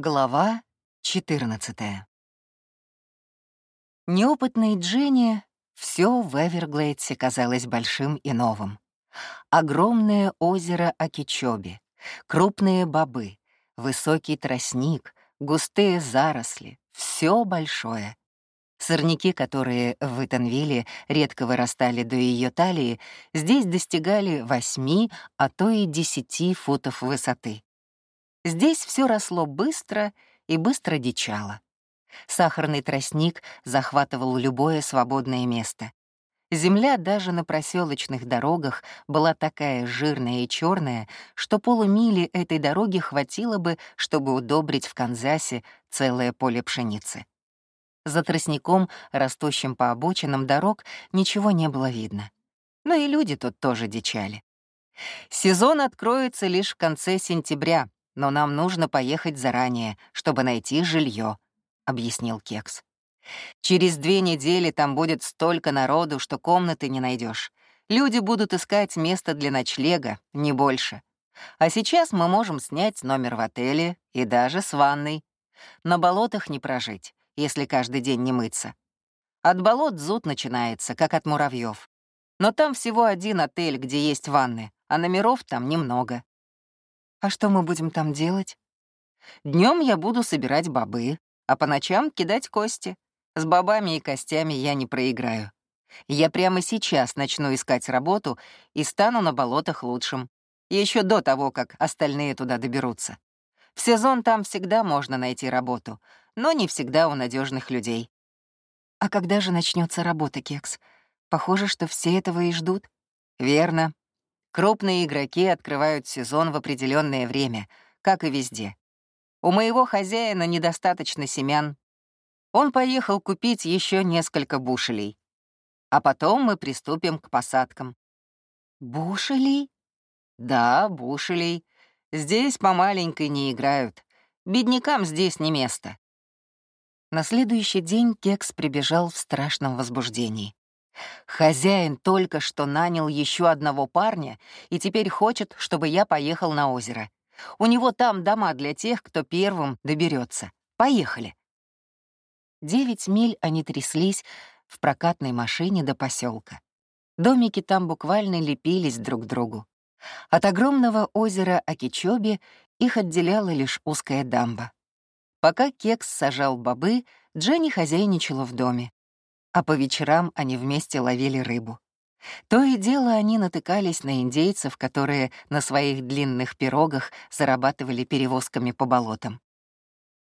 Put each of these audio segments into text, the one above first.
Глава 14 Неопытной Дженни все в Эверглейдсе казалось большим и новым. Огромное озеро Акичоби, крупные бобы, высокий тростник, густые заросли — все большое. Сорняки, которые в Итанвилле редко вырастали до ее талии, здесь достигали восьми, а то и десяти футов высоты. Здесь все росло быстро и быстро дичало. Сахарный тростник захватывал любое свободное место. Земля даже на проселочных дорогах была такая жирная и черная, что полумили этой дороги хватило бы, чтобы удобрить в Канзасе целое поле пшеницы. За тростником, растущим по обочинам дорог, ничего не было видно. Но и люди тут тоже дичали. Сезон откроется лишь в конце сентября, но нам нужно поехать заранее, чтобы найти жилье, объяснил Кекс. Через две недели там будет столько народу, что комнаты не найдешь. Люди будут искать место для ночлега, не больше. А сейчас мы можем снять номер в отеле и даже с ванной. На болотах не прожить, если каждый день не мыться. От болот зуд начинается, как от муравьев. Но там всего один отель, где есть ванны, а номеров там немного. А что мы будем там делать? Днем я буду собирать бобы, а по ночам кидать кости. С бобами и костями я не проиграю. Я прямо сейчас начну искать работу и стану на болотах лучшим. Еще до того, как остальные туда доберутся. В сезон там всегда можно найти работу, но не всегда у надежных людей. А когда же начнется работа, Кекс? Похоже, что все этого и ждут. Верно. Крупные игроки открывают сезон в определенное время, как и везде. У моего хозяина недостаточно семян. Он поехал купить еще несколько бушелей. А потом мы приступим к посадкам. Бушелей? Да, бушелей. Здесь по маленькой не играют. Беднякам здесь не место. На следующий день Кекс прибежал в страшном возбуждении. Хозяин только что нанял еще одного парня и теперь хочет, чтобы я поехал на озеро. У него там дома для тех, кто первым доберется. Поехали. Девять миль они тряслись в прокатной машине до поселка. Домики там буквально лепились друг к другу. От огромного озера Акичоби их отделяла лишь узкая дамба. Пока Кекс сажал бобы, Дженни хозяйничала в доме а по вечерам они вместе ловили рыбу. То и дело они натыкались на индейцев, которые на своих длинных пирогах зарабатывали перевозками по болотам.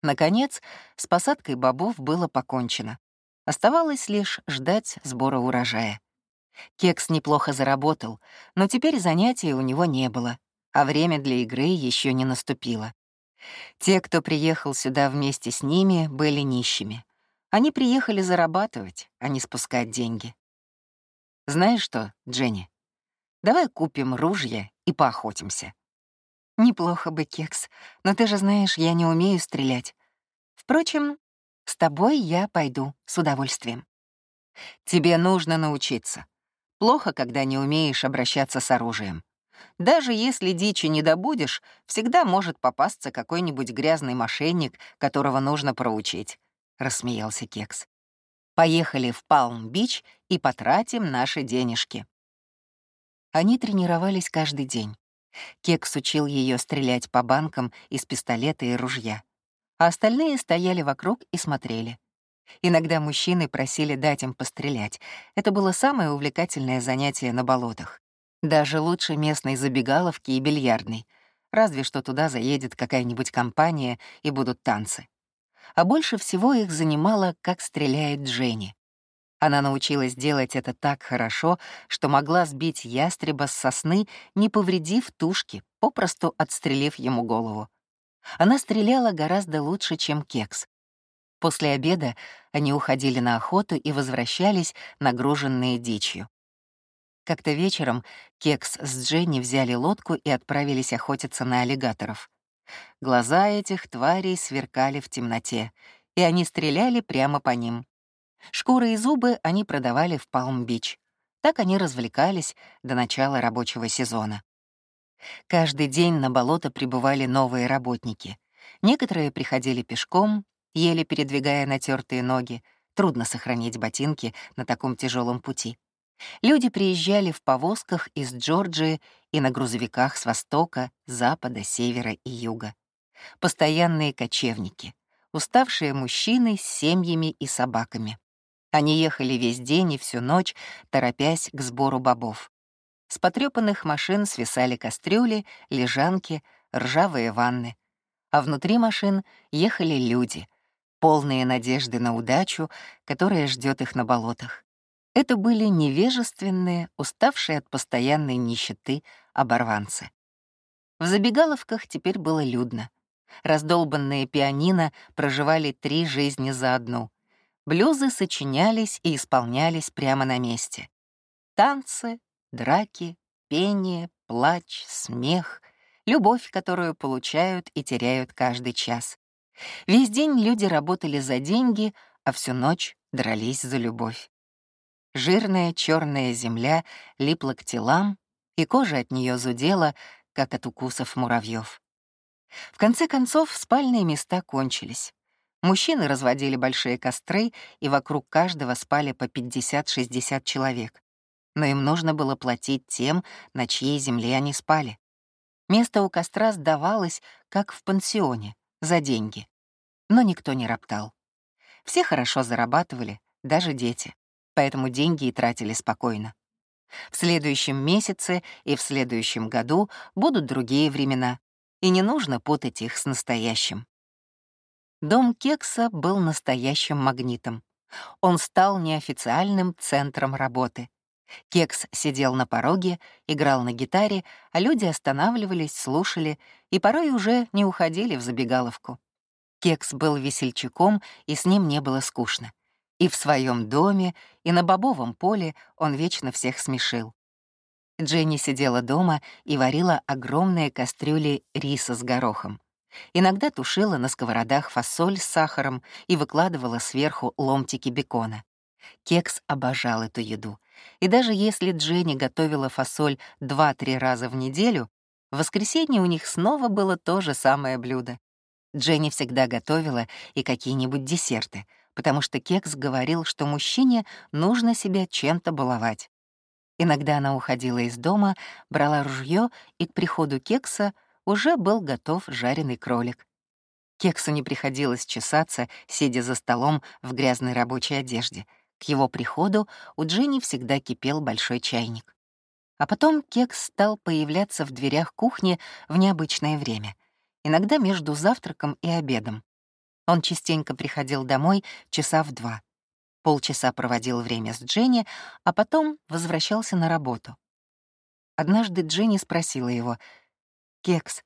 Наконец, с посадкой бобов было покончено. Оставалось лишь ждать сбора урожая. Кекс неплохо заработал, но теперь занятий у него не было, а время для игры еще не наступило. Те, кто приехал сюда вместе с ними, были нищими. Они приехали зарабатывать, а не спускать деньги. Знаешь что, Дженни, давай купим ружья и поохотимся. Неплохо бы, Кекс, но ты же знаешь, я не умею стрелять. Впрочем, с тобой я пойду с удовольствием. Тебе нужно научиться. Плохо, когда не умеешь обращаться с оружием. Даже если дичи не добудешь, всегда может попасться какой-нибудь грязный мошенник, которого нужно проучить. — рассмеялся Кекс. «Поехали в Палм-Бич и потратим наши денежки». Они тренировались каждый день. Кекс учил ее стрелять по банкам из пистолета и ружья, а остальные стояли вокруг и смотрели. Иногда мужчины просили дать им пострелять. Это было самое увлекательное занятие на болотах. Даже лучше местной забегаловки и бильярдной. Разве что туда заедет какая-нибудь компания и будут танцы а больше всего их занимало, как стреляет Дженни. Она научилась делать это так хорошо, что могла сбить ястреба с сосны, не повредив тушки, попросту отстрелив ему голову. Она стреляла гораздо лучше, чем Кекс. После обеда они уходили на охоту и возвращались, нагруженные дичью. Как-то вечером Кекс с Дженни взяли лодку и отправились охотиться на аллигаторов. Глаза этих тварей сверкали в темноте, и они стреляли прямо по ним. Шкуры и зубы они продавали в Палм-Бич. Так они развлекались до начала рабочего сезона. Каждый день на болото прибывали новые работники. Некоторые приходили пешком, еле передвигая натертые ноги. Трудно сохранить ботинки на таком тяжелом пути. Люди приезжали в повозках из Джорджии и на грузовиках с востока, запада, севера и юга. Постоянные кочевники, уставшие мужчины с семьями и собаками. Они ехали весь день и всю ночь, торопясь к сбору бобов. С потрёпанных машин свисали кастрюли, лежанки, ржавые ванны. А внутри машин ехали люди, полные надежды на удачу, которая ждет их на болотах. Это были невежественные, уставшие от постоянной нищеты оборванцы. В забегаловках теперь было людно. Раздолбанные пианино проживали три жизни за одну. Блюзы сочинялись и исполнялись прямо на месте. Танцы, драки, пение, плач, смех, любовь, которую получают и теряют каждый час. Весь день люди работали за деньги, а всю ночь дрались за любовь. Жирная черная земля липла к телам, и кожа от нее зудела, как от укусов муравьев. В конце концов, спальные места кончились. Мужчины разводили большие костры, и вокруг каждого спали по 50-60 человек. Но им нужно было платить тем, на чьей земле они спали. Место у костра сдавалось, как в пансионе, за деньги. Но никто не роптал. Все хорошо зарабатывали, даже дети, поэтому деньги и тратили спокойно. В следующем месяце и в следующем году будут другие времена, и не нужно путать их с настоящим. Дом Кекса был настоящим магнитом. Он стал неофициальным центром работы. Кекс сидел на пороге, играл на гитаре, а люди останавливались, слушали и порой уже не уходили в забегаловку. Кекс был весельчаком, и с ним не было скучно. И в своем доме, и на бобовом поле он вечно всех смешил. Дженни сидела дома и варила огромные кастрюли риса с горохом. Иногда тушила на сковородах фасоль с сахаром и выкладывала сверху ломтики бекона. Кекс обожал эту еду. И даже если Дженни готовила фасоль 2-3 раза в неделю, в воскресенье у них снова было то же самое блюдо. Дженни всегда готовила и какие-нибудь десерты, потому что Кекс говорил, что мужчине нужно себя чем-то баловать. Иногда она уходила из дома, брала ружье, и к приходу Кекса уже был готов жареный кролик. Кексу не приходилось чесаться, сидя за столом в грязной рабочей одежде. К его приходу у Дженни всегда кипел большой чайник. А потом Кекс стал появляться в дверях кухни в необычное время, иногда между завтраком и обедом. Он частенько приходил домой часа в два. Полчаса проводил время с Дженни, а потом возвращался на работу. Однажды Дженни спросила его — «Кекс,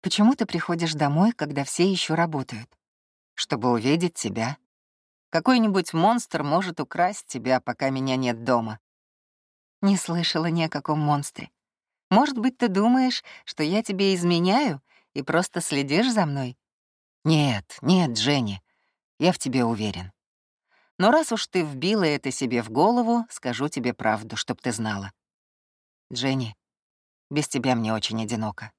почему ты приходишь домой, когда все еще работают?» «Чтобы увидеть тебя. Какой-нибудь монстр может украсть тебя, пока меня нет дома». «Не слышала ни о каком монстре. Может быть, ты думаешь, что я тебе изменяю и просто следишь за мной?» «Нет, нет, Дженни, я в тебе уверен. Но раз уж ты вбила это себе в голову, скажу тебе правду, чтоб ты знала. Дженни, без тебя мне очень одиноко.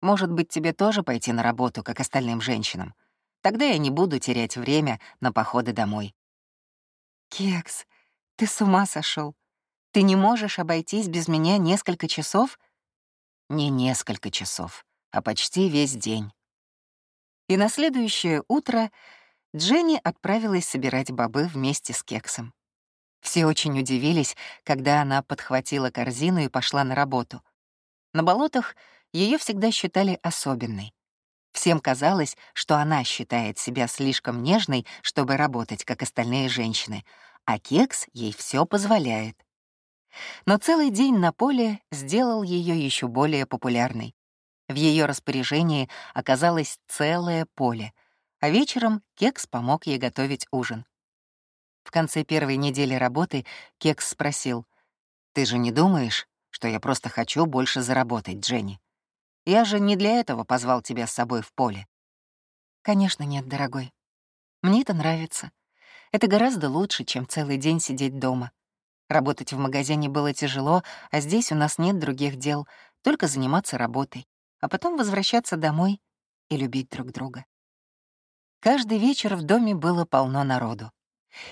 Может быть, тебе тоже пойти на работу, как остальным женщинам? Тогда я не буду терять время на походы домой. Кекс, ты с ума сошел? Ты не можешь обойтись без меня несколько часов? Не несколько часов, а почти весь день. И на следующее утро Дженни отправилась собирать бобы вместе с Кексом. Все очень удивились, когда она подхватила корзину и пошла на работу. На болотах ее всегда считали особенной. Всем казалось, что она считает себя слишком нежной, чтобы работать, как остальные женщины, а кекс ей все позволяет. Но целый день на поле сделал ее еще более популярной. В ее распоряжении оказалось целое поле, а вечером Кекс помог ей готовить ужин. В конце первой недели работы Кекс спросил, «Ты же не думаешь, что я просто хочу больше заработать, Дженни?» Я же не для этого позвал тебя с собой в поле. Конечно, нет, дорогой. Мне это нравится. Это гораздо лучше, чем целый день сидеть дома. Работать в магазине было тяжело, а здесь у нас нет других дел, только заниматься работой, а потом возвращаться домой. и любить друг друга. Каждый вечер в доме было полно народу,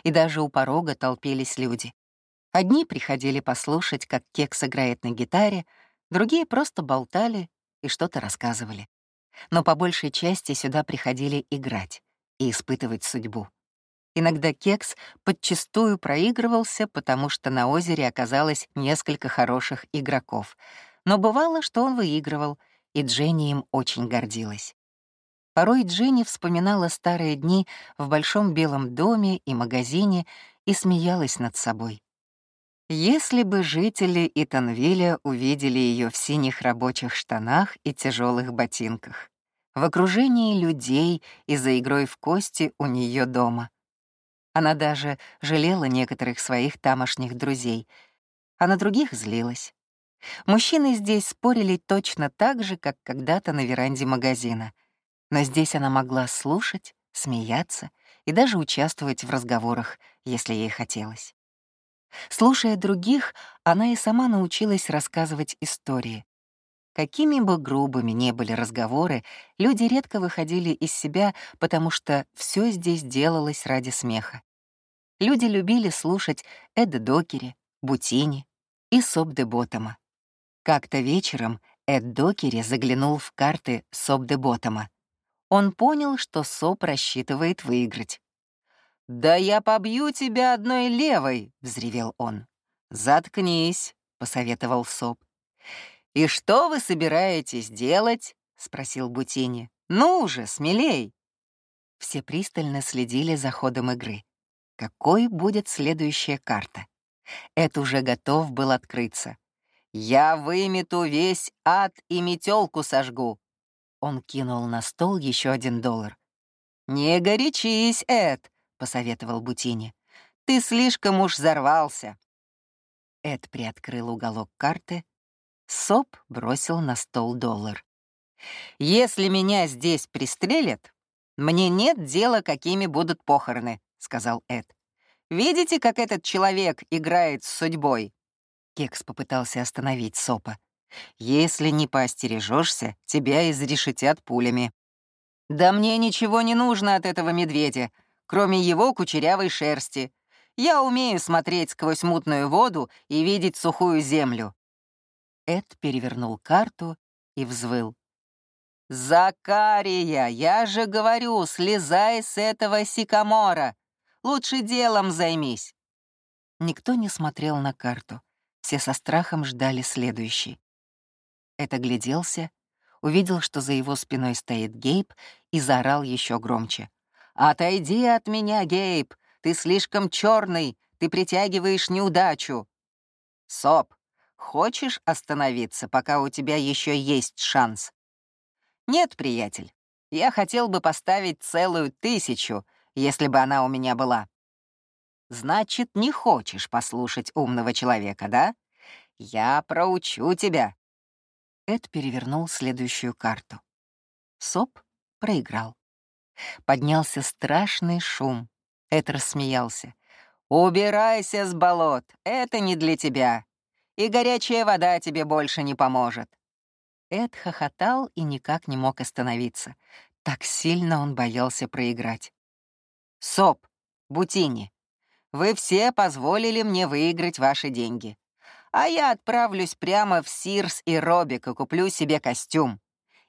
и даже у порога толпились люди. Одни приходили послушать, как Кекс играет на гитаре, другие просто болтали и что-то рассказывали. Но по большей части сюда приходили играть и испытывать судьбу. Иногда кекс подчастую проигрывался, потому что на озере оказалось несколько хороших игроков. Но бывало, что он выигрывал, и Дженни им очень гордилась. Порой Дженни вспоминала старые дни в большом белом доме и магазине и смеялась над собой. Если бы жители Итанвилля увидели ее в синих рабочих штанах и тяжелых ботинках, в окружении людей и за игрой в кости у нее дома. Она даже жалела некоторых своих тамошних друзей, а на других злилась. Мужчины здесь спорили точно так же, как когда-то на веранде магазина. Но здесь она могла слушать, смеяться и даже участвовать в разговорах, если ей хотелось. Слушая других, она и сама научилась рассказывать истории. Какими бы грубыми ни были разговоры, люди редко выходили из себя, потому что все здесь делалось ради смеха. Люди любили слушать Эда Докери, Бутини и Соп де Ботома. Как-то вечером Эд Докери заглянул в карты Соп де Ботома. Он понял, что Соп рассчитывает выиграть. «Да я побью тебя одной левой!» — взревел он. «Заткнись», — посоветовал Соп. «И что вы собираетесь делать?» — спросил Бутини. «Ну же, смелей!» Все пристально следили за ходом игры. Какой будет следующая карта? Эд уже готов был открыться. «Я вымету весь ад и метелку сожгу!» Он кинул на стол еще один доллар. «Не горячись, Эд!» — посоветовал Бутини. «Ты слишком уж взорвался!» Эд приоткрыл уголок карты, Соп бросил на стол доллар. «Если меня здесь пристрелят, мне нет дела, какими будут похороны», — сказал Эд. «Видите, как этот человек играет с судьбой?» Кекс попытался остановить Сопа. «Если не поостережешься, тебя изрешетят пулями». «Да мне ничего не нужно от этого медведя, кроме его кучерявой шерсти. Я умею смотреть сквозь мутную воду и видеть сухую землю. Эд перевернул карту и взвыл. «Закария, я же говорю, слезай с этого сикамора! Лучше делом займись!» Никто не смотрел на карту. Все со страхом ждали следующий. Эд огляделся, увидел, что за его спиной стоит Гейб, и заорал еще громче. «Отойди от меня, Гейб! Ты слишком черный, ты притягиваешь неудачу!» «Соп, Хочешь остановиться, пока у тебя еще есть шанс? Нет, приятель. Я хотел бы поставить целую тысячу, если бы она у меня была. Значит, не хочешь послушать умного человека, да? Я проучу тебя. Эд перевернул следующую карту. Соп проиграл. Поднялся страшный шум. Эд рассмеялся. «Убирайся с болот, это не для тебя и горячая вода тебе больше не поможет». Эд хохотал и никак не мог остановиться. Так сильно он боялся проиграть. «Соп, Бутини, вы все позволили мне выиграть ваши деньги. А я отправлюсь прямо в Сирс и Робик и куплю себе костюм.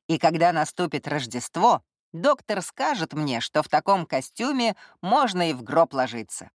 И когда наступит Рождество, доктор скажет мне, что в таком костюме можно и в гроб ложиться.